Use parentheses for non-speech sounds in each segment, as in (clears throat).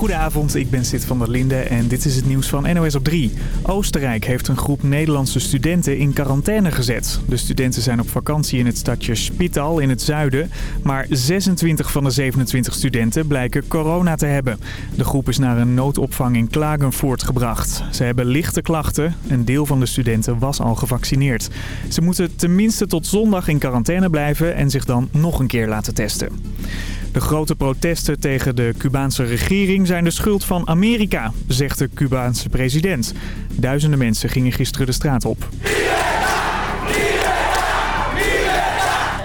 Goedenavond, ik ben Sid van der Linde en dit is het nieuws van NOS op 3. Oostenrijk heeft een groep Nederlandse studenten in quarantaine gezet. De studenten zijn op vakantie in het stadje Spital in het zuiden. Maar 26 van de 27 studenten blijken corona te hebben. De groep is naar een noodopvang in Klagenvoort gebracht. Ze hebben lichte klachten. Een deel van de studenten was al gevaccineerd. Ze moeten tenminste tot zondag in quarantaine blijven en zich dan nog een keer laten testen. De grote protesten tegen de Cubaanse regering zijn de schuld van Amerika, zegt de Cubaanse president. Duizenden mensen gingen gisteren de straat op.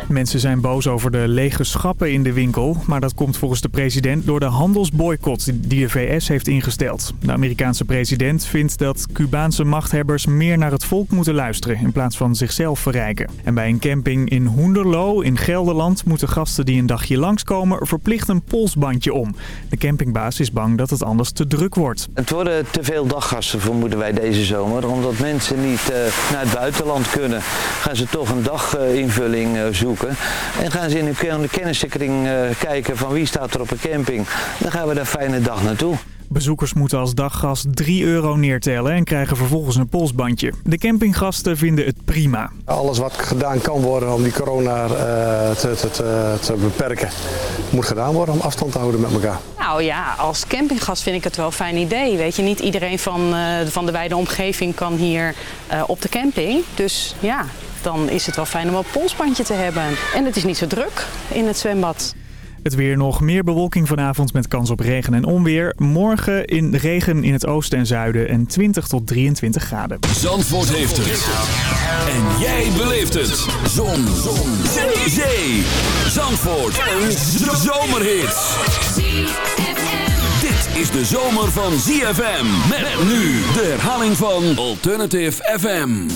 Mensen zijn boos over de lege schappen in de winkel. Maar dat komt volgens de president door de handelsboycott die de VS heeft ingesteld. De Amerikaanse president vindt dat Cubaanse machthebbers meer naar het volk moeten luisteren... in plaats van zichzelf verrijken. En bij een camping in Hoenderloo in Gelderland moeten gasten die een dagje langskomen... verplicht een polsbandje om. De campingbaas is bang dat het anders te druk wordt. Het worden te veel daggasten vermoeden wij deze zomer. Omdat mensen niet uh, naar het buitenland kunnen, gaan ze toch een daginvulling uh, zoeken. En gaan ze in hun kenniscirkeling uh, kijken van wie staat er op een camping. Dan gaan we daar fijne dag naartoe. Bezoekers moeten als daggast 3 euro neertellen en krijgen vervolgens een polsbandje. De campinggasten vinden het prima. Alles wat gedaan kan worden om die corona uh, te, te, te, te, beperken, moet gedaan worden om afstand te houden met elkaar. Nou ja, als campinggast vind ik het wel een fijn idee. Weet je, niet iedereen van, uh, van de wijde omgeving kan hier op de camping. Dus ja, dan is het wel fijn om een polsbandje te hebben. En het is niet zo druk in het zwembad. Het weer nog meer bewolking vanavond met kans op regen en onweer. Morgen in regen in het oosten en zuiden en 20 tot 23 graden. Zandvoort heeft het. En jij beleeft het. Zon. Zon. Zee. Zee. Zandvoort. Een zomerhit. Dit is de zomer van ZFM. Met nu de herhaling van Alternative FM.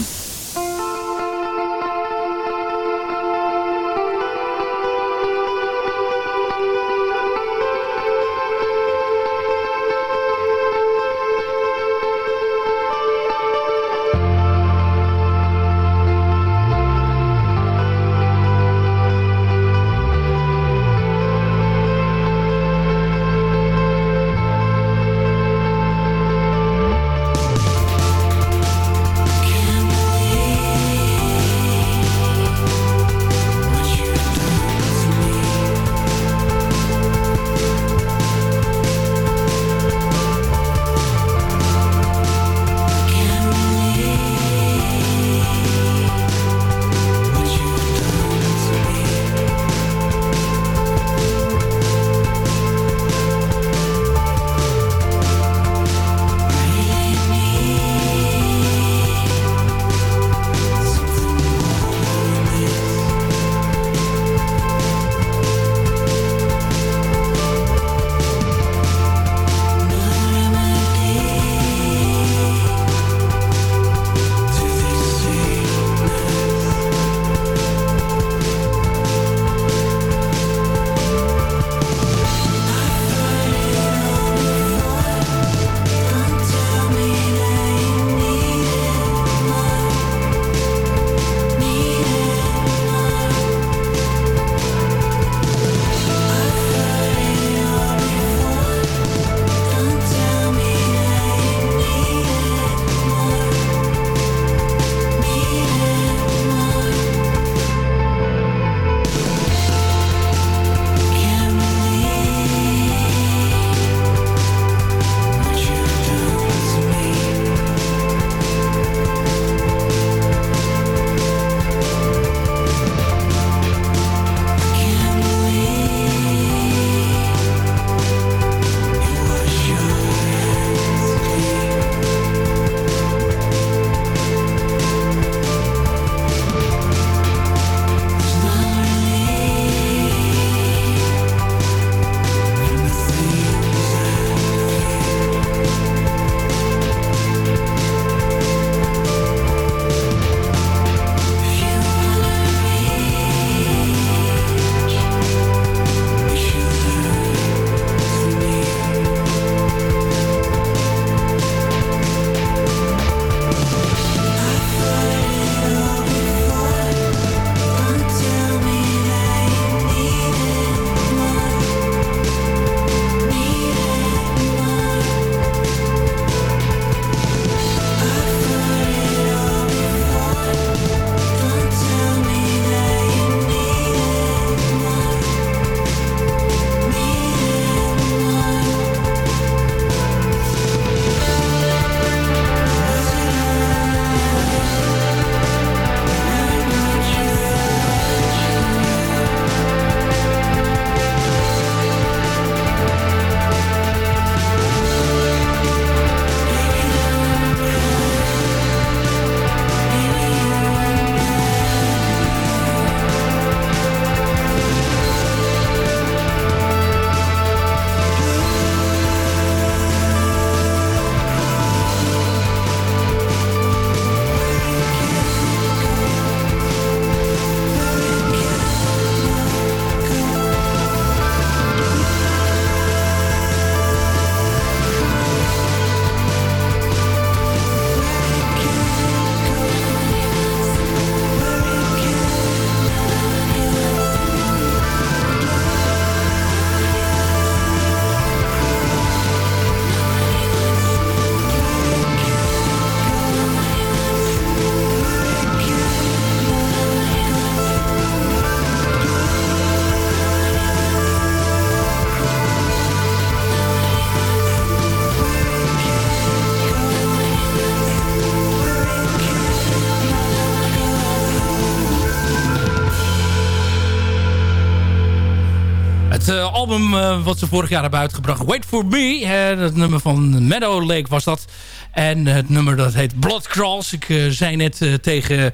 Eh, wat ze vorig jaar hebben uitgebracht. Wait For Me. Het dat nummer van Meadow Lake was dat. En het nummer dat heet Blood Crawls. Ik uh, zei net tegen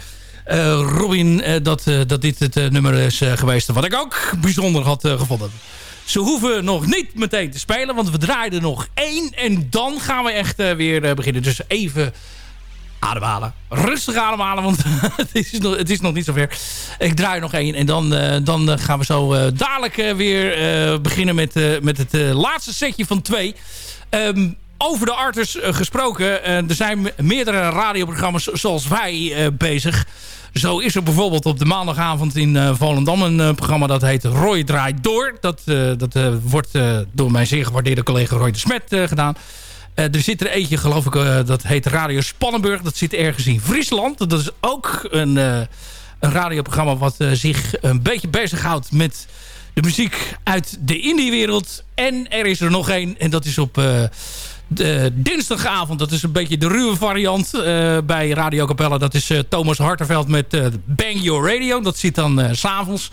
Robin dat, dat dit het nummer is geweest. Wat ik ook bijzonder had gevonden. Ze hoeven nog niet meteen te spelen. Want we draaien er nog één. En dan gaan we echt weer beginnen. Dus even ademhalen. Rustig ademhalen, want (laughs) het, is nog, het is nog niet zover. Ik draai nog één en dan, eh, dan eh, gaan we zo eh, dadelijk weer beginnen met, met het laatste setje van twee. Ehm, over de arters gesproken, er zijn meerdere radioprogramma's zoals wij bezig. Zo is er bijvoorbeeld op de maandagavond in Volendam een programma dat heet Roy draait door. Dat, dat wordt door mijn zeer gewaardeerde collega Roy de Smet gedaan. Eh, er zit er eentje, geloof ik, eh, dat heet Radio Spannenburg. Dat zit ergens in Friesland. Dat is ook een, eh, een radioprogramma wat zich een beetje bezighoudt met de muziek uit de indie-wereld. En er is er nog één en dat is op de dinsdagavond. Dat is een beetje de ruwe variant eh, bij Radio Capella. Dat is eh, Thomas Harterveld met eh, Bang Your Radio. Dat zit dan s s'avonds.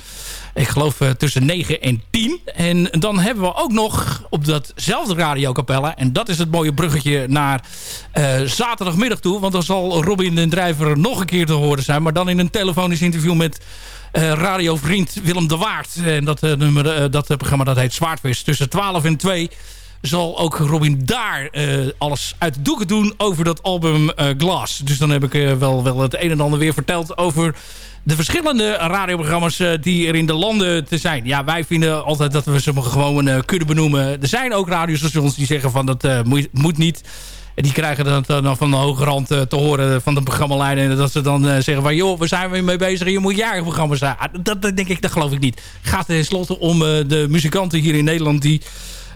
Ik geloof tussen 9 en 10. En dan hebben we ook nog op datzelfde Radio Capella... en dat is het mooie bruggetje naar zaterdagmiddag toe... want dan zal Robin den Drijver nog een keer te horen zijn... maar dan in een telefonisch interview met... Uh, radiovriend Willem de Waard. En dat, nummer, dat programma dat heet Zwaardvis. Tussen 12 en 2 zal ook Robin daar eh, alles uit de doeken doen over dat album uh, Glass. Dus dan heb ik eh, wel, wel het een en ander weer verteld over de verschillende radioprogramma's die er in de landen te zijn. Ja, wij vinden altijd dat we ze gewoon kunnen benoemen. Er zijn ook radiostations die zeggen van dat moet, moet niet. En die krijgen dat dan van de hoge rand te horen van de programmaleider. En dat ze dan zeggen van, joh, we zijn weer mee bezig. Je moet jaarprogramma's. Ah, dat, denk ik, dat geloof ik niet. Het gaat tenslotte om de muzikanten hier in Nederland die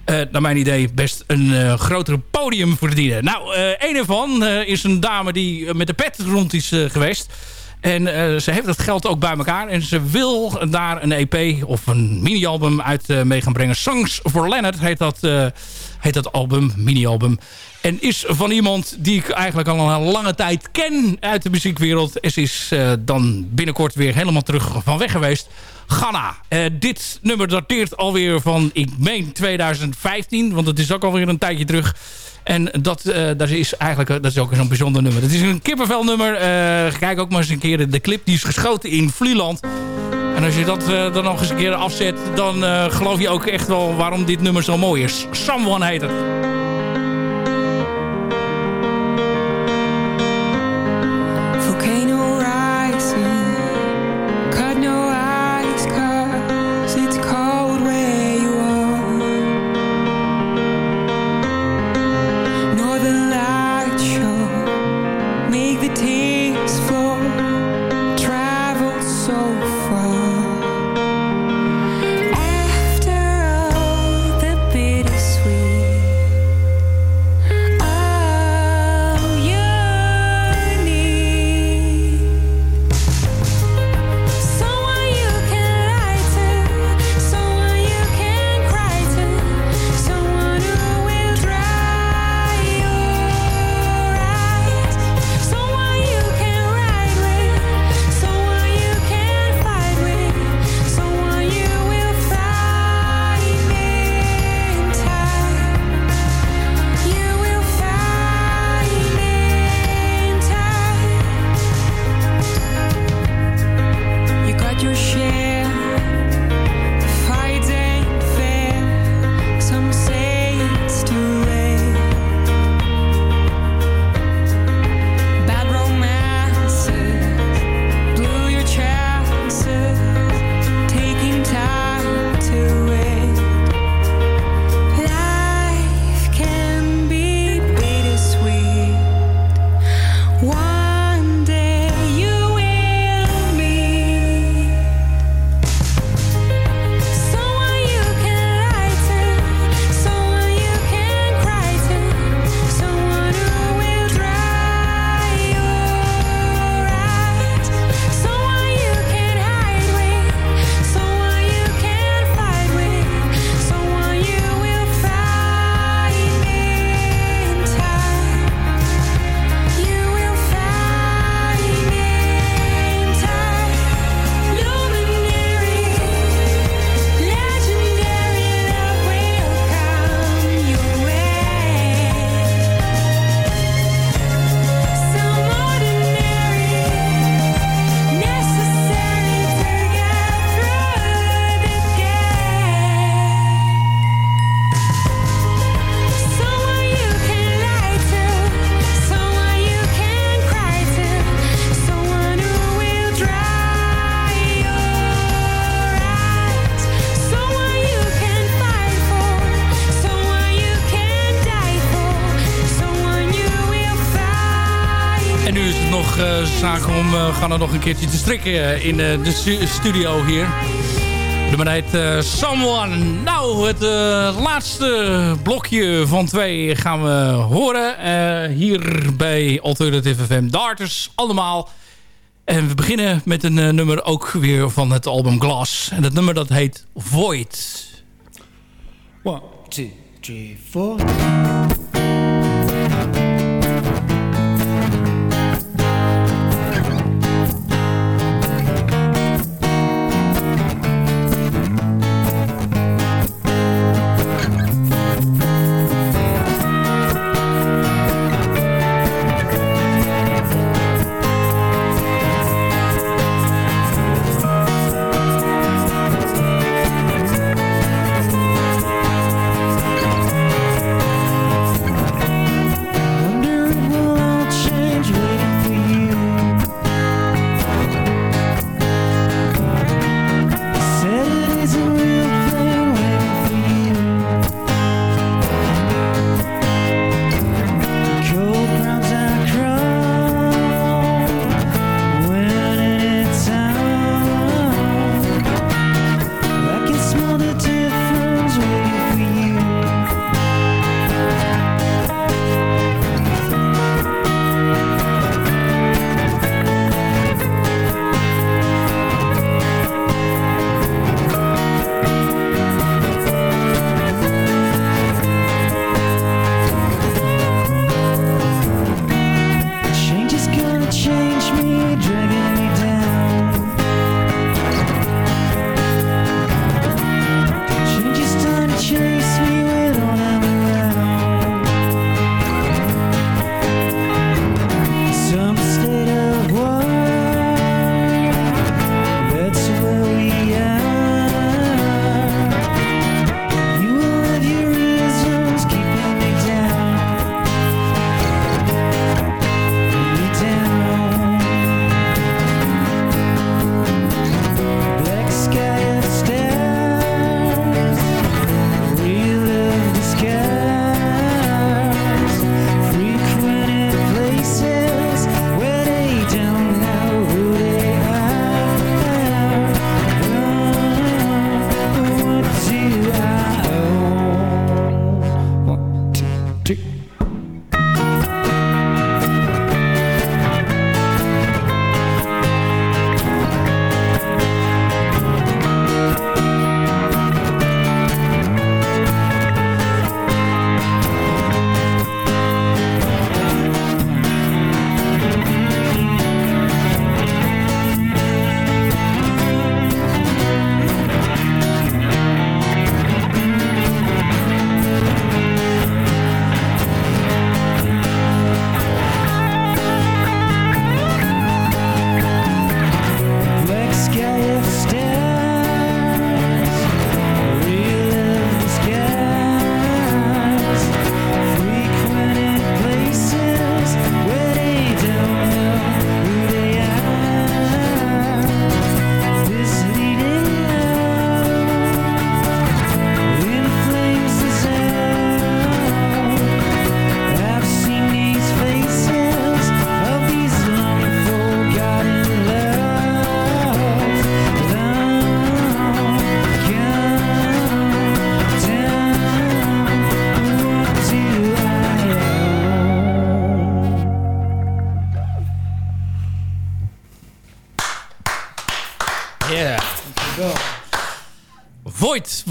eh, naar mijn idee best een eh, grotere podium verdienen. Nou, eh, een ervan is een dame die met de pet rond is geweest. En ze heeft dat geld ook bij elkaar. En ze wil daar een EP of een mini-album uit uh, mee gaan brengen. Songs for Leonard heet dat, heet dat album, mini-album. En is van iemand die ik eigenlijk al een lange tijd ken uit de muziekwereld. En ze is eh, dan binnenkort weer helemaal terug van weg geweest. Ghana. Eh, dit nummer dateert alweer van, ik meen 2015. Want het is ook alweer een tijdje terug. En eh, dat, is eigenlijk dat is ook zo'n bijzonder nummer. Het is een kippenvel nummer. kijk ook maar eens een keer de clip. Die is geschoten in Vlieland. En als je dat dan nog eens een keer afzet... dan geloof je ook echt wel waarom dit nummer zo mooi is. Someone heet het. Keertje te strikken in de studio hier. De man heet Someone. Nou, het laatste blokje van twee gaan we horen. hier bij Alternative FM Darters. Allemaal. En we beginnen met een nummer ook weer van het album Glass. En dat nummer dat heet Void. One, two, three, four.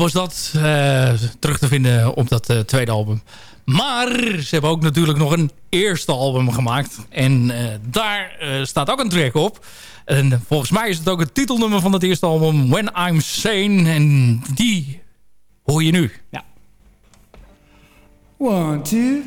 Was dat uh, terug te vinden op dat uh, tweede album. Maar ze hebben ook natuurlijk nog een eerste album gemaakt. En uh, daar staat ook een track op. En volgens mij is het ook het titelnummer van het eerste album. When I'm Sane. En die hoor je nu. Ja. One, two...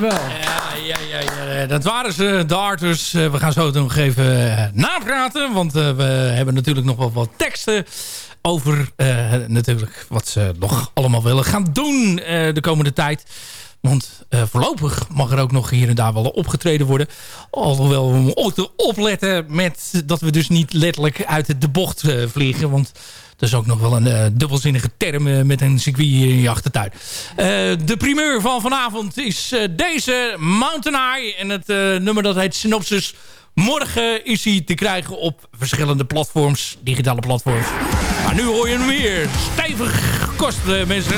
Ja, ja, ja, ja, dat waren ze, de arters. Eh, we gaan zo nog even eh, napraten. Want eh, we hebben natuurlijk nog wel wat teksten over natuurlijk wat ze nog allemaal willen gaan doen de komende tijd. Want voorlopig mag er ook nog hier en daar wel opgetreden worden. Alhoewel we moeten opletten met dat we dus niet letterlijk uit de bocht vliegen. Want dat is ook nog wel een uh, dubbelzinnige term uh, met een circuit in je achtertuin. Uh, de primeur van vanavond is deze Mountain Eye. En het nummer dat heet Synopsis. Morgen is hij te krijgen op verschillende platforms, digitale platforms. Maar nu hoor je hem weer. Stevig kosten mensen.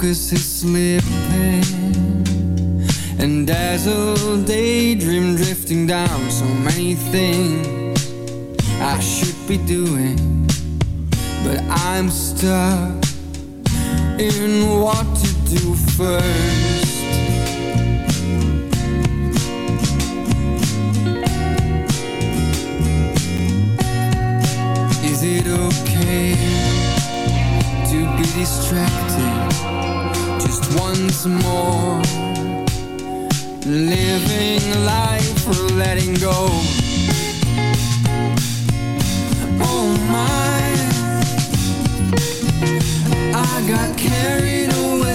Focus is slipping And dazzled daydream drifting down So many things I should be doing. But I'm stuck in what to do first. Is it okay to be distracted once more. Living life letting go. Oh my. I got carried away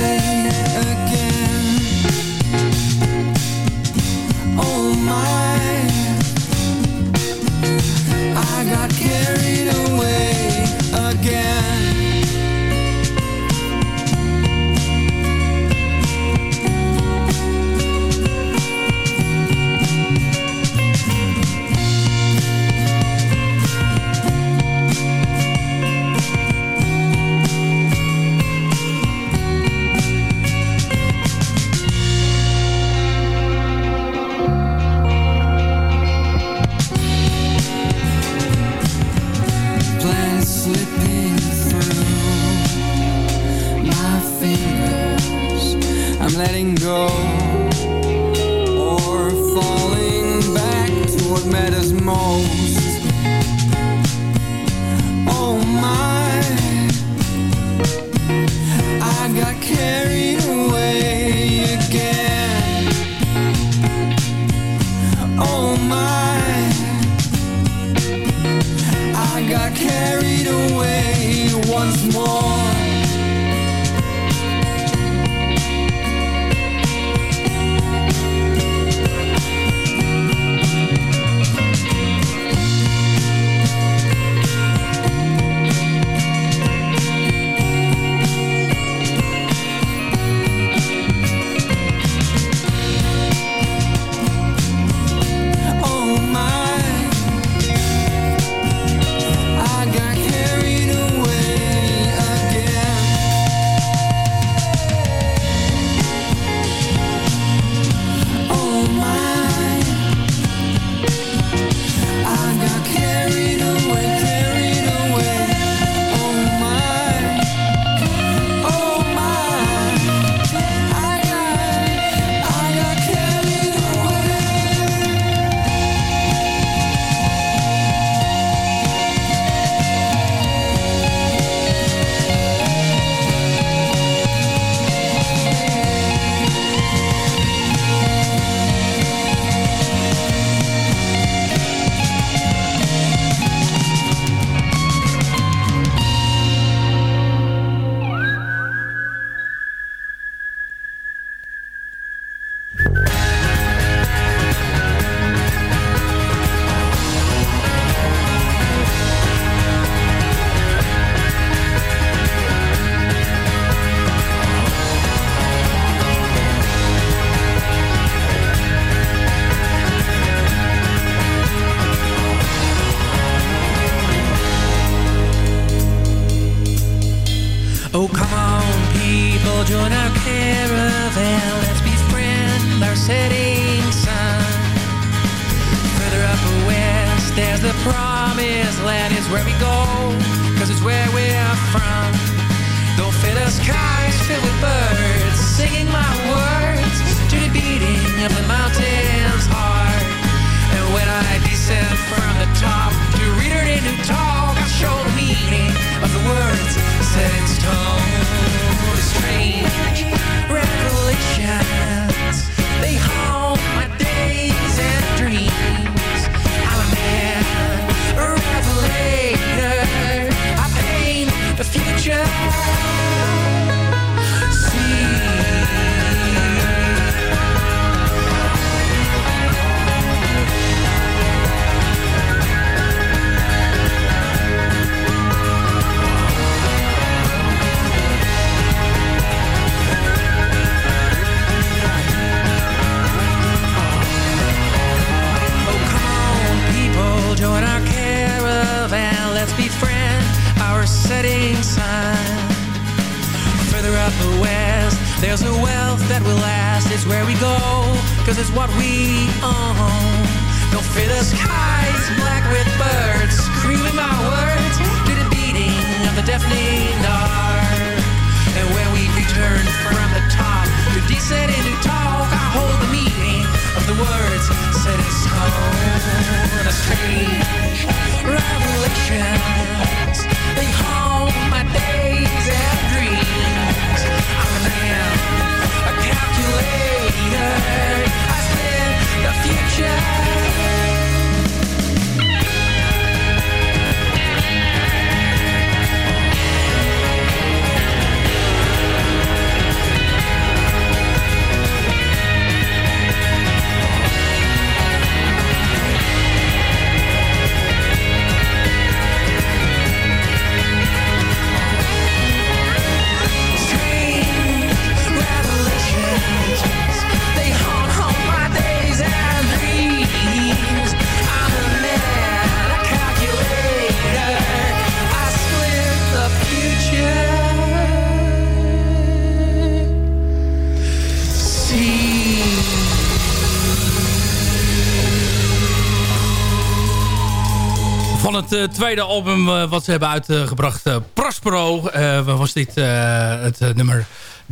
het eh, tweede album eh, wat ze hebben uitgebracht, eh, Prospero, was dit het nummer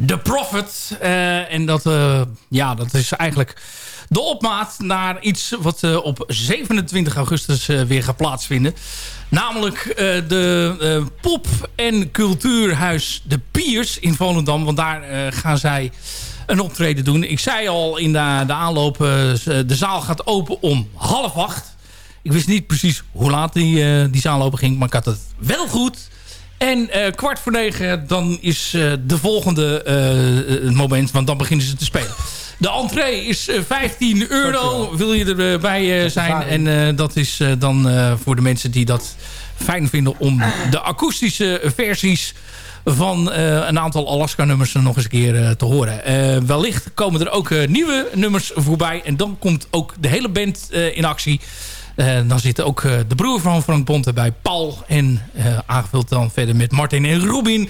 The Prophet. En dat, ja, dat is eigenlijk de opmaat naar iets wat op 27 augustus weer gaat plaatsvinden. Namelijk de pop- en cultuurhuis De Piers in Volendam. Want daar gaan zij een optreden doen. Ik zei al in de, de aanloop, de zaal gaat open om half acht. Ik wist niet precies hoe laat die, eh, die zaal open ging, maar ik had het wel goed. En eh, kwart voor negen, dan is eh, de volgende het moment, want dan beginnen ze te spelen. De entree is eh, 15 euro, wil je erbij zijn. En dat is dan voor de mensen die dat fijn vinden om de akoestische versies van een aantal Alaska-nummers nog eens een keer te horen. Wellicht komen er ook nieuwe nummers voorbij. En dan komt ook de hele band in actie. Eh, dan zit ook eh, de broer van Frank Bonte bij Paul. En eh, aangevuld dan verder met Martin en Robin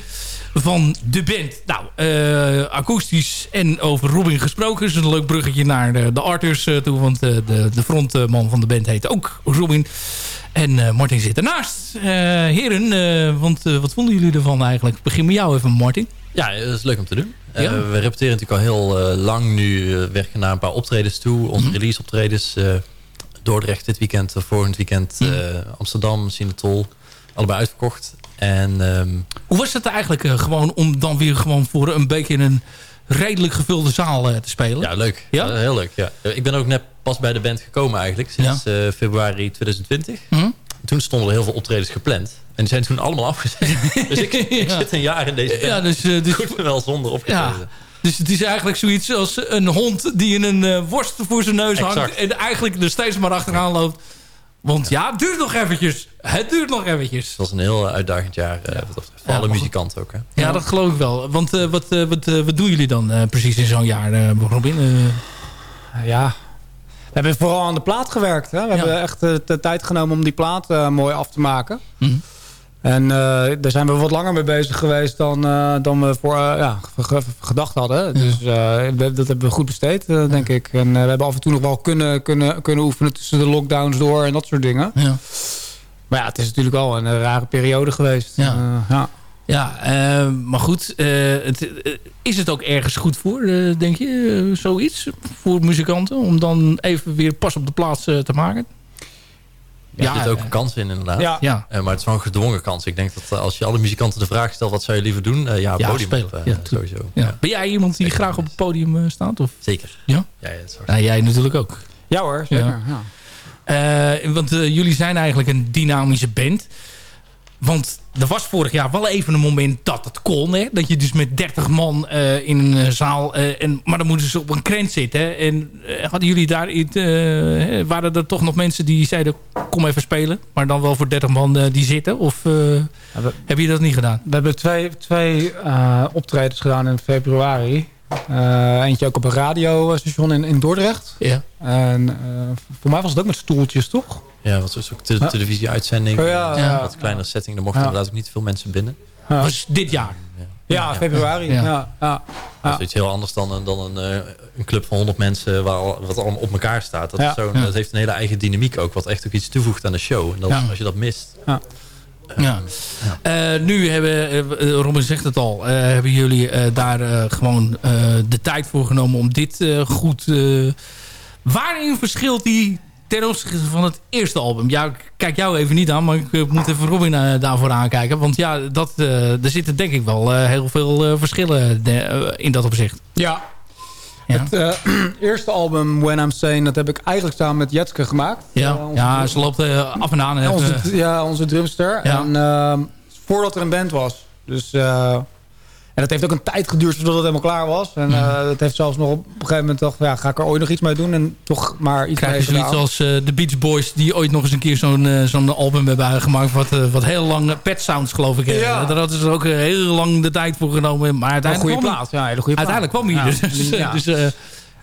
van de band. Nou, akoestisch en over Robin gesproken. is een leuk bruggetje naar de, de Arthurs toe. Want de, de frontman van de band heet ook Robin. En Martin zit ernaast. Heren, want wat vonden jullie ervan eigenlijk? Ik begin met jou even, Martin. Ja, dat is leuk om te doen. Ja? We repeteren natuurlijk al heel lang nu. werken naar een paar optredens toe. Onze Mhm. release optredens. Dordrecht dit weekend, eh, volgend weekend Mhm. eh, Amsterdam, Sinatol. Allebei uitverkocht. En ehm, Hoe was het eigenlijk eh, gewoon om dan weer gewoon voor een beetje een redelijk gevulde zaal te spelen? ja, leuk. Ja? Heel leuk. Ja. Ik ben ook net pas bij de band gekomen eigenlijk. Sinds februari 2020. Hm? Toen stonden er heel veel optredens gepland. En die zijn toen allemaal afgezet. (laughs) dus ik, ik Ja. zit een jaar in deze band. Ja, dus, dus, Goed, wel zonder opgetreden. ja. Dus het is eigenlijk zoiets als een hond die in een eh, worst voor zijn neus hangt. Exact. En eigenlijk er steeds maar achteraan loopt. Want ja, het duurt nog eventjes. Het duurt nog eventjes. Het was een heel uitdagend jaar. eh, wat dat betreft. Voor Ja, alle muzikanten ook. Hè. Ja, dat geloof ik wel. Want eh, wat, eh, wat, eh, wat doen jullie dan eh, precies in zo'n jaar, eh, Robin? Eh, Ja. We hebben vooral aan de plaat gewerkt. Hè? We Ja. hebben echt de tijd genomen om die plaat eh, mooi af te maken. Mhm. En eh, daar zijn we wat langer mee bezig geweest dan, eh, dan we voor, eh, ja, ge- ge- gedacht hadden. Dus we- dat hebben we goed besteed, denk ik. En we hebben af en toe nog wel kunnen, kunnen, kunnen oefenen tussen de lockdowns door en dat soort dingen. ja. Maar ja, het is natuurlijk wel een rare periode geweest. Ja. Ja. Ja, maar goed. het, is het ook ergens goed voor, denk je? zoiets voor muzikanten? Om dan even weer pas op de plaats te maken? Ja, er zit ook een kans in inderdaad. Ja. Ja, Eh, maar het is wel een gedwongen kans. Ik denk dat eh, als je alle muzikanten de vraag stelt... wat zou je liever doen? Eh, ja, Ja, podium spelen. op, eh, Ja, sowieso. ja. Ja. Ben jij iemand die Zeker. graag op het podium staat? Of? Zeker. Ja? Ja, ja, jij natuurlijk ook. ja hoor, zeker. Ja. Ja. Eh, want jullie zijn eigenlijk een dynamische band. Want er was vorig jaar wel even een moment dat het kon. Hè? Dat je dus met 30 man eh, in een eh, zaal... eh, en, maar dan moeten ze op een krent zitten. Hè? En hadden jullie daar... waren er toch nog mensen die zeiden... kom even spelen. Maar dan wel voor 30 man die zitten? Of eh, we- heb je dat niet gedaan? We hebben twee, twee optredens gedaan in februari. Eentje ook op een radiostation in, in Dordrecht. Ja. En voor mij was het ook met stoeltjes, toch? Ja, wat was ook te Ja. televisie-uitzending. Oh, ja, Een ja. Wat kleinere setting. Er mochten Ja. inderdaad ook niet veel mensen binnen. Ja, was dit jaar? ja, februari. Ja. Ja. Ja, ja. Dat is iets heel anders dan, een- dan een, eh, een club van 100 mensen... Waar, al- wat allemaal op elkaar staat. Dat, Ja. is zo, Ja. dat heeft een hele eigen dynamiek ook. Wat echt ook iets toevoegt aan de show. En dat, Ja. als je dat mist... Ja. Eh, nu hebben, eh, eh, Robin zegt het al, eh, hebben jullie eh, daar eh, gewoon eh, de tijd voor genomen om dit eh, goed... eh, waarin verschilt die ten opzichte van het eerste album? Ja, ik kijk jou even niet aan, maar ik moet even Robin eh, daarvoor aankijken. Want ja, dat, eh, er zitten denk ik wel eh, heel veel verschillen de- in dat opzicht. Ja. Ja. Het (clears throat) eerste album, When I'm Sane, dat heb ik eigenlijk samen met Jetske gemaakt. Ja, ja ze loopt af en aan. Ja, onze, ja, onze drumster. Ja. En ehm, voordat er een band was. Dus, en dat heeft ook een tijd geduurd voordat het helemaal klaar was. En eh het heeft zelfs nog op een gegeven moment gedacht... Ja, ga ik er ooit nog iets mee doen? En toch maar iets krijg je zoiets gedaan. als eh, de Beach Boys... die ooit nog eens een keer zo'n eh, zo'n album hebben gemaakt... Wat, wat heel lang Pet Sounds, geloof ik. Ja. Daar hadden ze ook heel lang de tijd voor genomen. Maar Een uiteindelijk goede kwam plaat. Ja, een hele goede plaat. Uiteindelijk kwam hij Ja. dus. Ja. (laughs) dus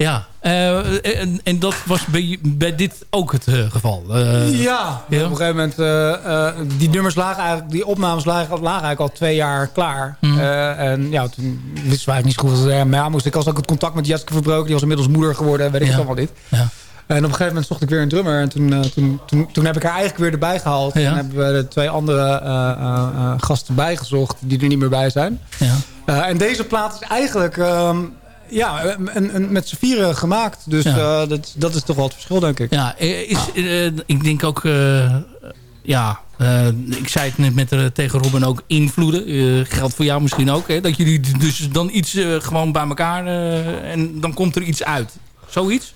ja. Eh, en, en dat was bij, bij dit ook het eh, geval. Eh, ja, ja. op een gegeven moment... die nummers lagen eigenlijk... Die opnames lagen, lagen eigenlijk al twee jaar klaar. Mhm. En ja, toen wisten we eigenlijk niet zo goed wat. Maar ja, moest ik als ook het contact met Jetske verbroken. Die was inmiddels moeder geworden. en Weet ik Ja. allemaal niet. Ja. En op een gegeven moment zocht ik weer een drummer. En toen, toen, toen, toen heb ik haar eigenlijk weer erbij gehaald. Ja. En hebben we de twee andere gasten bijgezocht die er niet meer bij zijn. Ja. En deze plaat is eigenlijk ehm, ja, een, met z'n vieren gemaakt. Dus Ja. eh, dat, dat is toch wel het verschil, denk ik. Ja, eh, is, eh, ik denk ook... ja, ik zei het net met, tegen Robin ook invloeden. Geldt voor jou misschien ook. Hè? Dat jullie dus dan iets gewoon bij elkaar... en dan komt er iets uit. Zoiets?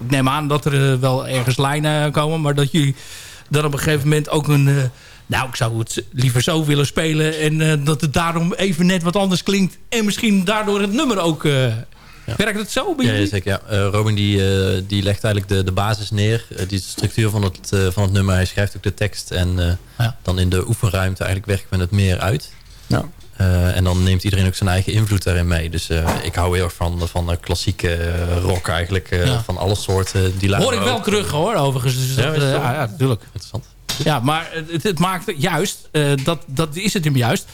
Ik neem aan dat er wel ergens lijnen komen. Maar dat jullie dan op een gegeven moment ook een... nou, ik zou het liever zo willen spelen. En eh, dat het daarom even net wat anders klinkt. En misschien daardoor het nummer ook... eh, Werkt het zo bij Ja, jullie? zeker. Ja. Eh, Robin die, eh, die legt eigenlijk de, de basis neer. Die structuur van het, eh, van het nummer. Hij schrijft ook de tekst. En eh, dan in de oefenruimte eigenlijk werken we het meer uit. Ja. Eh, en dan neemt iedereen ook zijn eigen invloed daarin mee. Dus eh, ik hou heel erg van, van klassieke rock eigenlijk. eh, Ja. Van alle soorten. Die Hoor ik wel terug hoor, overigens. Dus Ja, dat, ja, ja, natuurlijk. Interessant. Ja, maar het, het maakt juist, eh, dat, dat is het hem juist.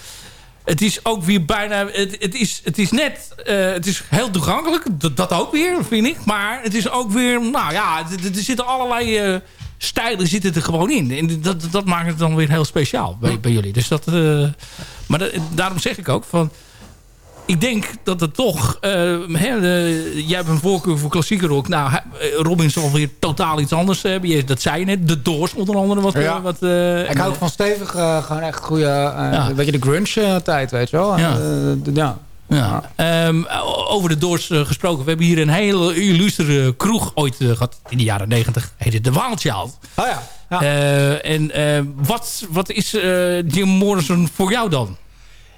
Het is ook weer bijna, het, het, is, het is net, eh, het is heel toegankelijk. Dat, dat ook weer, vind ik. Maar het is ook weer, nou ja, er, zitten allerlei eh, stijlen zitten er gewoon in. En dat, dat maakt het dan weer heel speciaal bij, bij jullie. Dus dat, maar dat- daarom zeg ik ook van, ik denk dat het toch... eh, hè, jij hebt een voorkeur voor klassieke rock. Nou, eh, Robin zal weer totaal iets anders hebben. Je- Dat zei je net. De Doors onder andere. Wat, Ja. eh, wat, eh, ik hou ook van stevig, gewoon echt goede, Ja. weet je, de grunge-tijd, weet je wel. Ja. Ja. Ja. Ehm, over de Doors gesproken. We hebben hier een hele illustere kroeg ooit eh, gehad. In de jaren negentig. Heette de Wildchild. Oh ja. ja. En wat, wat is Jim Morrison voor jou dan?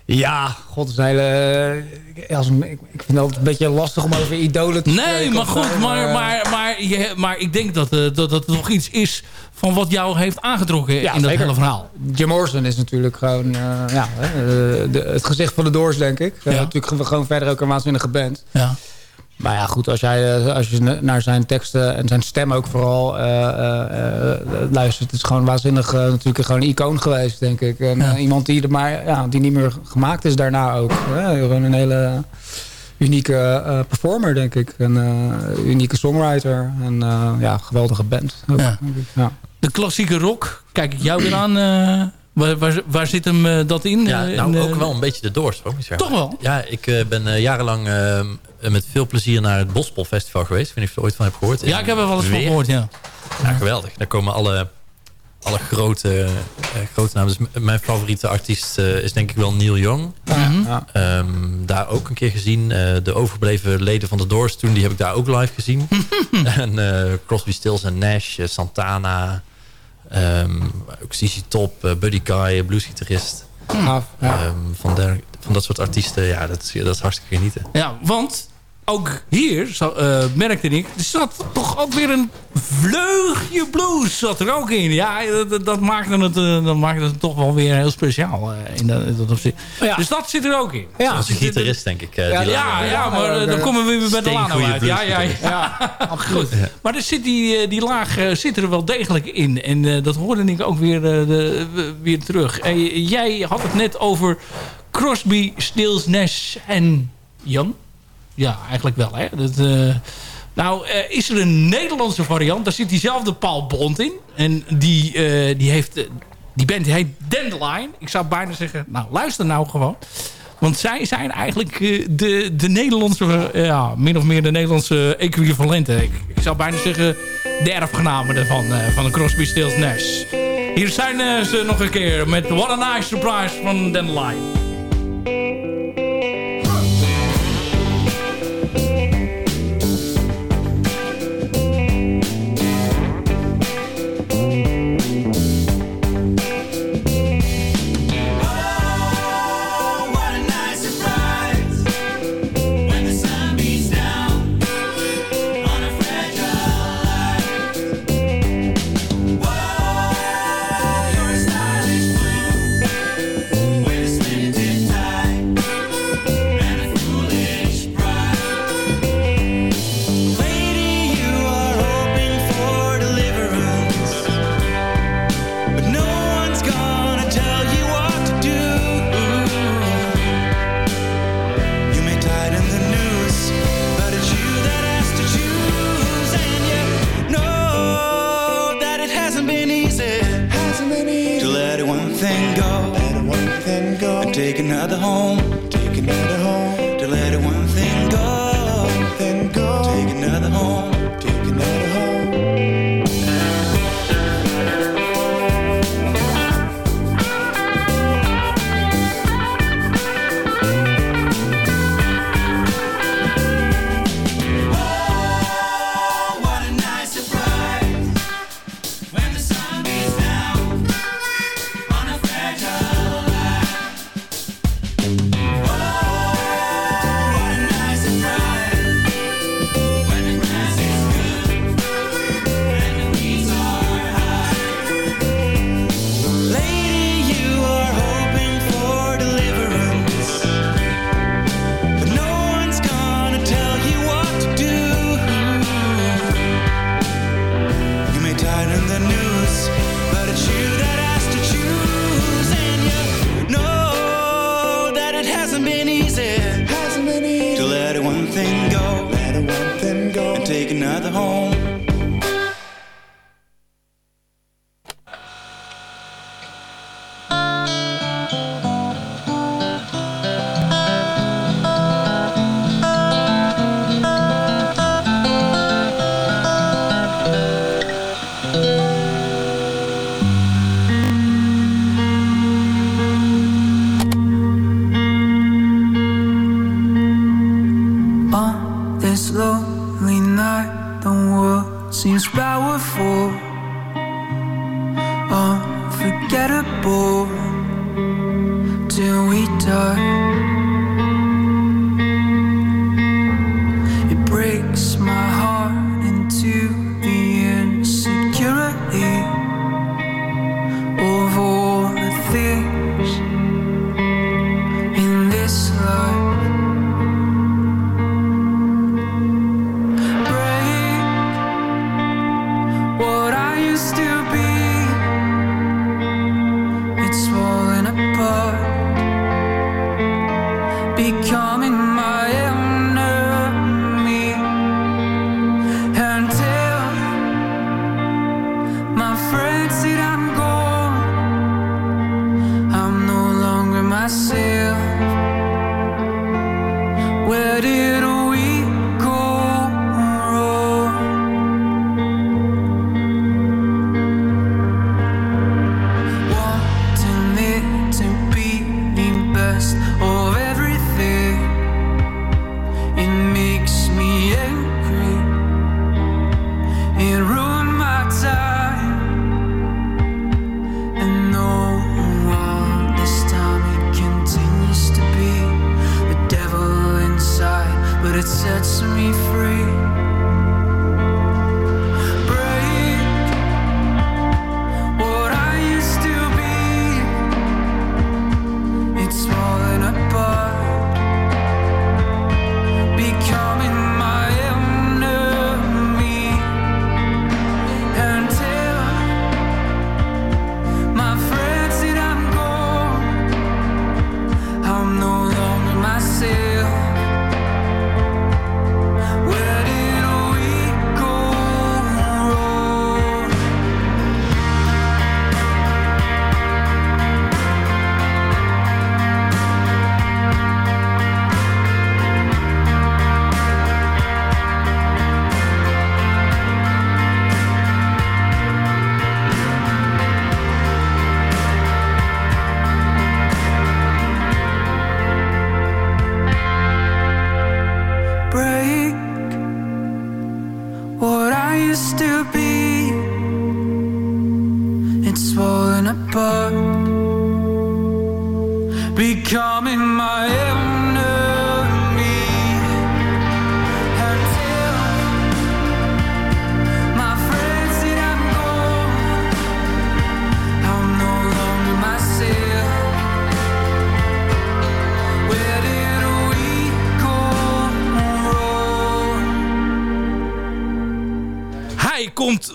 Ja, god, het is een hele... eh, Als, een- ik, vind het altijd een beetje lastig om over idolen te Nee, spreken maar goed. Maar, eh, maar, maar, je, maar ik denk dat, eh, dat dat nog iets is van wat jou heeft aangetrokken Ja, in dat zeker. hele verhaal. Jim Morrison is natuurlijk gewoon eh, ja, eh, de, het gezicht van de Doors, denk ik. Eh, Ja. natuurlijk gewoon verder ook een waanzinnige band. Ja. Maar ja, goed, als, jij, eh, als je na- naar zijn teksten en zijn stem ook vooral eh, eh, eh, luistert... het is gewoon waanzinnig natuurlijk gewoon een icoon geweest, denk ik. En Ja. iemand die, er maar, ja, die niet meer gemaakt is daarna ook. Gewoon een hele unieke eh, performer, denk ik. Een eh, unieke songwriter. En eh, ja, geweldige band. Ook, Ja. denk ik. Ja. De klassieke rock. Kijk ik jou weer aan. eh, waar, waar, waar zit hem dat in? Ja, nou in, ook wel een beetje de Doors. hoor, moet ik zeggen. Toch wel? Ja, ik eh, ben jarenlang eh, met veel plezier naar het Bospel Festival geweest. Ik weet niet of je er ooit van hebt gehoord. Ja, ik heb er wel eens van gehoord, ja. Ja, geweldig. Daar komen alle, alle grote, eh, grote namen. Dus mijn favoriete artiest eh, is denk ik wel Neil Young. Ja. Ehm, daar ook een keer gezien. Eh, de overgebleven leden van de Doors toen, die heb ik daar ook live gezien. (laughs) en eh, Crosby, Stills en Nash, eh, Santana, ehm ook ZZ Top, eh, Buddy Guy, bluesgitarist. Gaaf, ja. Ehm, van, der- van dat soort artiesten, ja, dat is, dat is hartstikke genieten. Ja, want ook hier zo, eh, merkte ik... er zat toch ook weer een vleugje blues zat er ook in. Ja, dat, dat, maakte, het, eh, dat maakte het toch wel weer heel speciaal eh, in, dat, in dat opzicht. Ja. Dus dat zit er ook in. Ja. Dat is een gitarist, denk ik. eh, Ja, die Ja, ja, maar dan komen we weer bij de Lano Steengoeie uit. Ja, ja, ja. (laughs) absoluut. Maar er zit die, die laag zit er wel degelijk in. En eh, dat hoorde ik ook weer, eh, de, weer terug. En jij had het net over Crosby, Stills, Nash en Young. Ja, eigenlijk wel. Hè? Dat, eh, nou, eh, is er een Nederlandse variant. Daar zit diezelfde Paul Bond in. En die, eh, die heeft... die band heet Dandelion. Ik zou bijna zeggen, nou luister nou gewoon. Want zij zijn eigenlijk de, de Nederlandse, ja, min of meer de Nederlandse equivalenten. Ik, zou bijna zeggen de erfgenamen ervan, van de Crosby, Stills, Nash. Hier zijn ze nog een keer met What a Nice Surprise van Dandelion.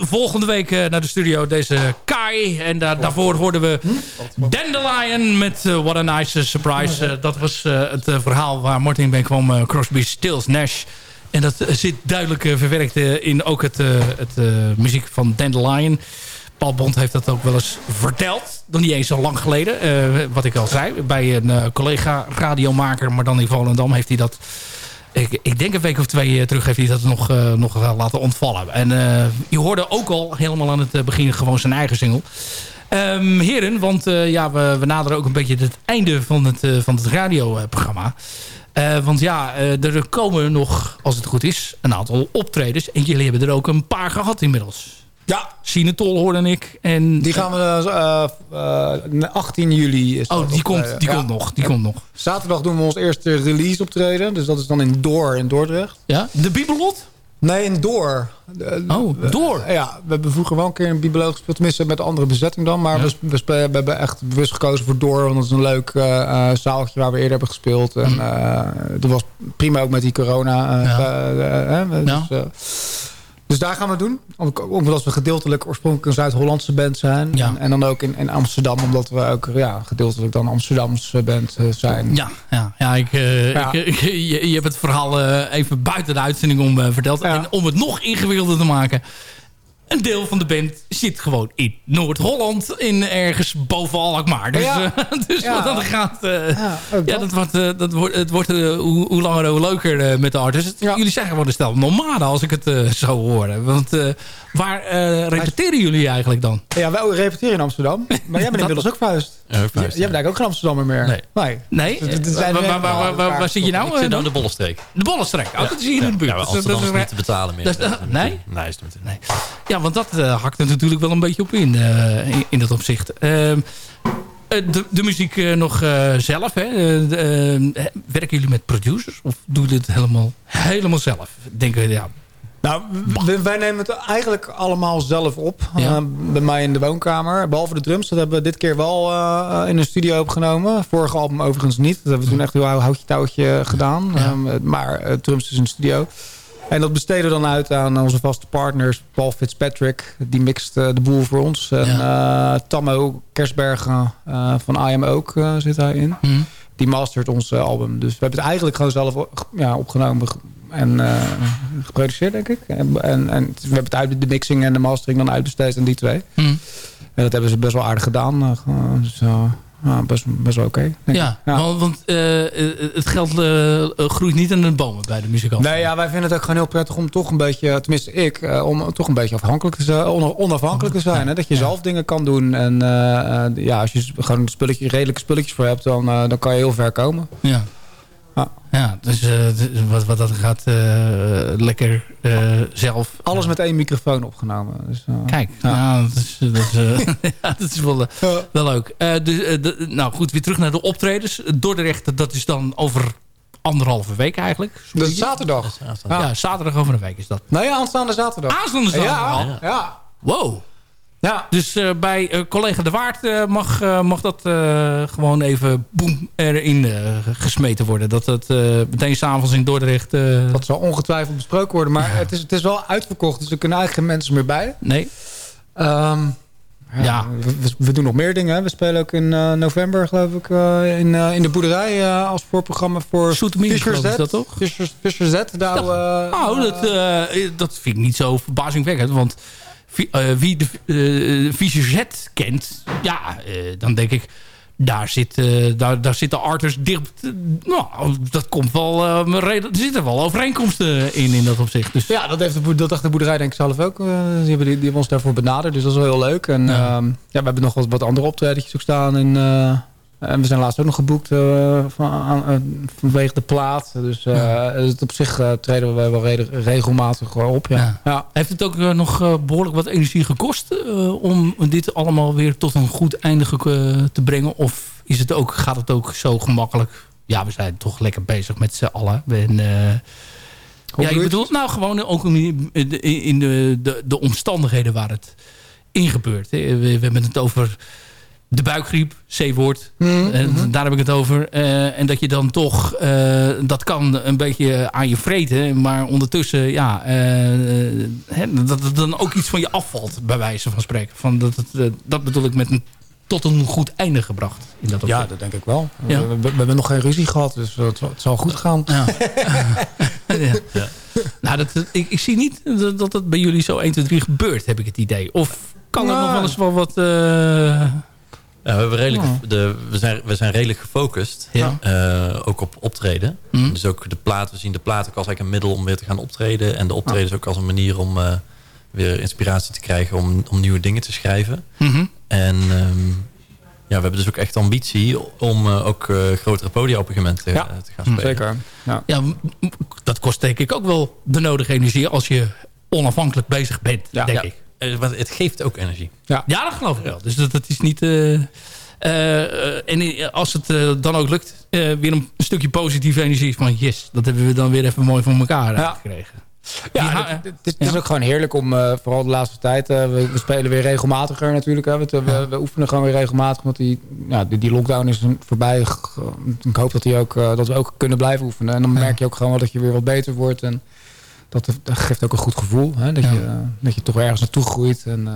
volgende week eh, naar de studio deze Kai. En daarvoor hoorden we Dandelion met eh, What a Nice eh, Surprise. dat was het verhaal waar Martin bij kwam. Crosby, Stills, Nash. En dat zit duidelijk verwerkt in ook het, het muziek van Dandelion. Paul Bond heeft dat ook wel eens verteld. Nog niet eens zo lang geleden. Wat ik al zei. Bij een collega radiomaker, maar dan in Volendam heeft hij dat ik, ik denk een week of twee eh, terug heeft hij dat nog, eh, nog laten ontvallen. En eh, je hoorde ook al helemaal aan het begin gewoon zijn eigen single. Ehm, heren, want ja, we, we naderen ook een beetje het einde van het, van het radioprogramma. Want ja, er komen nog, als het goed is, een aantal optredens. En jullie hebben er ook een paar gehad inmiddels. Ja. Sinetol hoorde ik. En, Die gaan we eh, eh, 18 juli. Is Oh, die komt, die Ja. komt nog. Die komt nog. Zaterdag doen we ons eerste release optreden. Dus dat is dan in Door in Dordrecht. Ja? De Bibelot? Nee, in Door. Oh, Door. Ja, we hebben vroeger wel een keer een bibelog gespeeld. Tenminste, met een andere bezetting dan. Maar Ja. we, we, hebben echt bewust gekozen voor Door. Want dat is een leuk eh, eh, zaaltje waar we eerder hebben gespeeld. En Mm. eh dat was prima ook met die corona. eh, Ja. eh, eh, dus, eh, dus daar gaan we het doen. Om- Omdat we gedeeltelijk oorspronkelijk een Zuid-Hollandse band zijn. Ja. En, en dan ook in, in Amsterdam. Omdat we ook ja, gedeeltelijk dan Amsterdamse band eh, zijn. Ja, ja, ja, ik, eh, Ja. ik, ik- (laughs) je, je hebt het verhaal eh, even buiten de uitzending om eh, verteld. En om het nog ingewikkelder te maken... Een deel van de band zit gewoon in Noord-Holland. In ergens boven Alkmaar. Dus, Ja. eh, (laughs) dus Ja. wat dat gaat... eh, Ja, dat wordt, eh, dat wordt, het wordt hoe, hoe langer hoe leuker eh, met de artists. Jullie zijn gewoon een stel nomaden als ik het zo hoor. Want eh, waar eh, repeteren jullie eigenlijk dan? Ja, wij repeteren in Amsterdam. Maar jij bent (laughs) inmiddels ook verhuisd. Ja, Jij bent eigenlijk ook geen Amsterdammer meer. Nee. Nee. Nee? Dus het zijn Waar- waar- waar- waar- waar- waar zit je nou, Ik zit nou de Bollenstreek. De Bollenstreek. Oh, dat is hier in de buurt. Ja, Dus Amsterdam is niet te betalen meer. nee? niet- Nee, is niet. Nee. Ja, want dat eh, hakt er natuurlijk wel een beetje op in, eh, in, in dat opzicht. Ehm, eh, de, de muziek nog zelf, hè? Werken jullie met producers? Of doen jullie het helemaal, helemaal zelf? Denken ja, Nou, wij nemen het eigenlijk allemaal zelf op. Ja. Bij mij in de woonkamer. Behalve de drums. Dat hebben we dit keer wel in een studio opgenomen. Vorige album overigens niet. Dat hebben we toen echt heel houtje touwtje gedaan. Ja. Ehm, maar drums is in de studio. En dat besteden we dan uit aan onze vaste partners. Paul Fitzpatrick, die mixt eh, de boel voor ons. En eh, Tammo Kersbergen eh, van I Am ook zit daarin. Hm. Die mastert ons album. Dus we hebben het eigenlijk gewoon zelf ja, opgenomen en geproduceerd, denk ik. En, en, en we hebben het uit de mixing en de mastering dan uitbesteed aan die twee. Hm. En dat hebben ze best wel aardig gedaan. dus, ja, best, best wel oké. ik. ja, want, want eh, eh, het geld eh, groeit niet aan de bomen bij de muzikanten. Nee, ja, wij vinden het ook gewoon heel prettig om toch een beetje, tenminste ik, om toch een beetje afhankelijk te zijn, ona- onafhankelijk te zijn. Hè? Dat je zelf dingen kan doen. En ja, als je gewoon spulletje, redelijke spulletjes voor hebt, dan, dan kan je heel ver komen. Ja. Ja, dus eh, wat, wat dat gaat, eh, lekker eh, zelf. Alles met één microfoon opgenomen. Dus, Kijk, ja. nou, dat, is, dat, is, (laughs) ja, dat is wel, wel leuk. Dus, nou goed, weer terug naar de optredens. Dordrecht, dat is dan over anderhalve week eigenlijk. Dat is zaterdag. Ja. zaterdag over een week is dat. Nee, aanstaande zaterdag. Aanstaande zaterdag? Ja, ja. Wow. Ja. Dus eh, bij eh, collega De Waard eh, mag, mag dat gewoon even boem erin gesmeten worden. Dat het eh, meteen s'avonds in Dordrecht... Dat zal ongetwijfeld besproken worden. Maar het, is, het is wel uitverkocht, dus er kunnen eigenlijk geen mensen meer bij. Nee. Ehm, ja, We, we- we doen nog meer dingen. hè. We spelen ook in november, geloof ik, in, in de boerderij als voorprogramma voor ik, Z. dat toch? Fischer, Fischer Z. Nou, dat, dat vind ik niet zo verbazingwekkend. Want wie de uh, Fischer Z kent, ja, eh, dan denk ik... Daar, zit, eh, daar, daar zitten arters dicht... nou, dat komt wel... eh, er zitten wel overeenkomsten in, in dat opzicht. Dus, Ja, dat, heeft de, dat dacht de boerderij denk ik zelf ook. Eh, die, hebben, die, die hebben ons daarvoor benaderd, dus dat is wel heel leuk. En ja, ja we hebben nog wat, wat andere optredetjes ook staan. En, eh, en we zijn laatst ook nog geboekt eh, van, eh, vanwege de plaat. Dus, eh, dus op zich eh, treden we wel regelmatig op. Ja. Ja. Heeft het ook eh, nog eh, behoorlijk wat energie gekost... eh, om dit allemaal weer tot een goed einde eh, te brengen? Of is het ook, gaat het ook zo gemakkelijk? Ja, we zijn toch lekker bezig met z'n allen. En, eh, ja, ik bedoel nou gewoon ook in, de, de, de omstandigheden waar het in gebeurt. we hebben het over de buikgriep, C-woord. Mhm, En mhm. daar heb ik het over. Eh, en dat je dan toch, eh, dat kan een beetje aan je vreten. Maar ondertussen, ja, eh, hè, dat het dan ook iets van je afvalt, bij wijze van spreken. Van dat, eh, dat bedoel ik met een, tot een goed einde gebracht. In dat Ja, dat denk ik wel. Ja. We, we- we hebben nog geen ruzie gehad, dus het, het zal goed gaan. Ja. (laughs) ja. Nou, dat, ik, ik zie niet dat, dat dat bij jullie zo 1, 2, 3 gebeurt, heb ik het idee. Of kan er Ja. nog wel eens wel wat... eh, we, hebben redelijk, Oh. de, we, zijn, we zijn redelijk gefocust. Ja. eh, ook op optreden. Mhm. Dus ook de plaat, we zien de plaat ook als eigenlijk een middel om weer te gaan optreden. En de optredens ook als een manier om eh, weer inspiratie te krijgen om, om nieuwe dingen te schrijven. mhm. En ehm, ja, we hebben dus ook echt ambitie om eh, ook eh, grotere podia op een gegeven moment te, Ja, te gaan spelen. Zeker. Ja. Ja, dat kost denk ik ook wel de nodige energie als je onafhankelijk bezig bent, Ja. denk Ja. ik. Eh, maar het geeft ook energie. Ja, dat geloof ik wel. Dus dat, dat is niet... eh, eh, en als het dan ook lukt, weer een, stukje positieve energie van yes, dat hebben we dan weer even mooi van elkaar Ja. gekregen. Ja, het, het is, het is ook gewoon heerlijk om, vooral de laatste tijd, we, we spelen weer regelmatiger natuurlijk. Hè. We, we, we oefenen gewoon weer regelmatig, want die, ja, die, die lockdown is voorbij. Ik hoop dat, die ook, dat we ook kunnen blijven oefenen. En dan merk je ook gewoon wel dat je weer wat beter wordt. En dat, dat geeft ook een goed gevoel. Hè, dat, Ja. je, eh, dat je toch ergens naartoe groeit. En eh,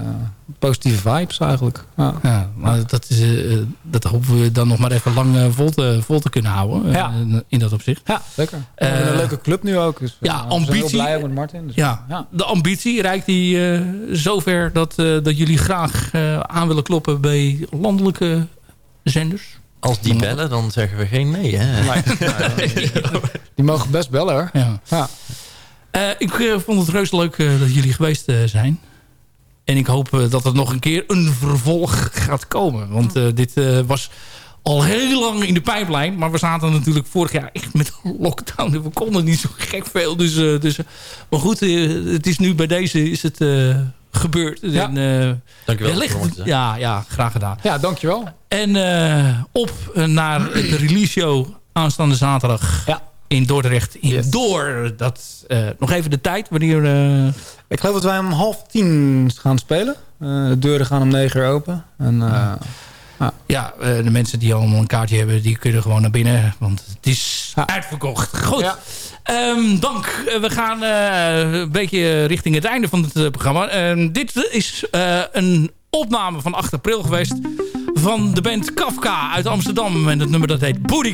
positieve vibes eigenlijk. Ja. Ja, maar dat, is, eh, dat hopen we dan nog maar even lang eh, vol, te, vol te kunnen houden. eh, Ja. in dat opzicht. Ja, zeker. We hebben Eh, een leuke club nu ook. Dus, ja, eh, ambitie. heel blij met Martin. Dus, Ja, ja. de ambitie reikt die eh, zover dat, eh, dat jullie graag eh, aan willen kloppen bij landelijke zenders. Als die bellen, dan zeggen we geen nee. Hè? (laughs) Die mogen best bellen hoor. Ja. Eh, ik eh, vond het reuze leuk eh, dat jullie geweest zijn. En ik hoop eh, dat er nog een keer een vervolg gaat komen. Want eh, dit eh, was al heel lang in de pijplijn. Maar we zaten natuurlijk vorig jaar echt met lockdown. We konden niet zo gek veel. Dus, eh, dus, maar goed, het is nu bij deze is het eh, gebeurd. Ja. En, Dankjewel. wellicht- ja, ja, graag gedaan. ja, dankjewel. En eh, op naar de release show aanstaande zaterdag Ja. In Dordrecht. In Yes. Door. Dat, eh, nog even de tijd. Wanneer... eh, Ik geloof dat wij om half tien gaan spelen. Eh, de deuren gaan om negen uur open. En, ja, de mensen die allemaal een kaartje hebben, die kunnen gewoon naar binnen. Want het is Ja. uitverkocht. Goed. Ja. Ehm, dank. We gaan een beetje richting het einde van het programma. Ehm, dit is een opname van 8 april geweest. Van de band Kafka uit Amsterdam. En het nummer dat heet Booty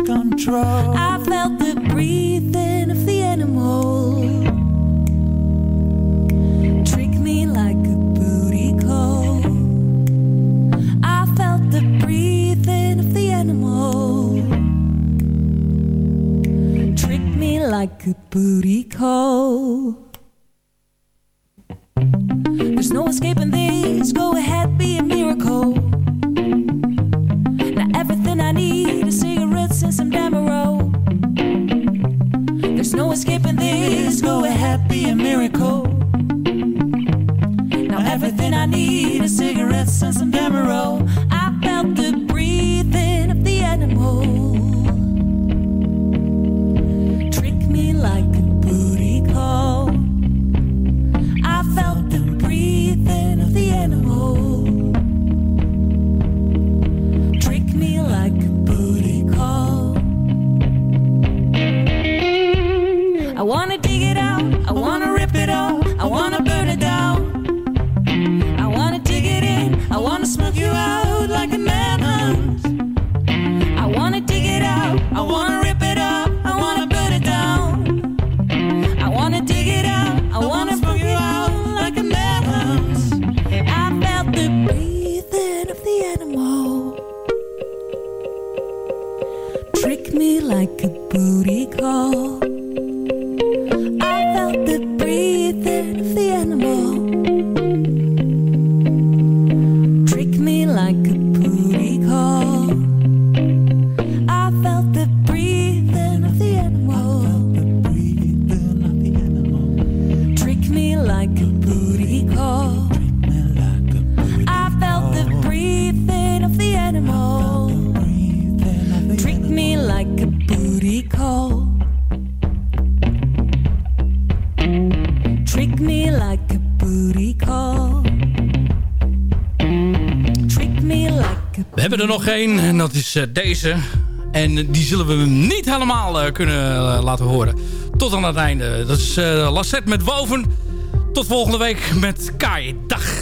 Control. I felt the breathing of the animal. Trick me like a booty call. I felt the breathing of the animal. Trick me like a booty call. There's no escaping this. Go ahead, be a miracle. Now everything I need is cigarettes and some Demerol. There's no escaping this. Go ahead, be a miracle. Now everything I need is cigarettes and some Demerol. I felt the breathing of the animal. Eh, deze. En die zullen we niet helemaal eh, kunnen eh, laten horen. Tot aan het einde. Dat is Lasset met Woven. Tot volgende week met Kai. Dag.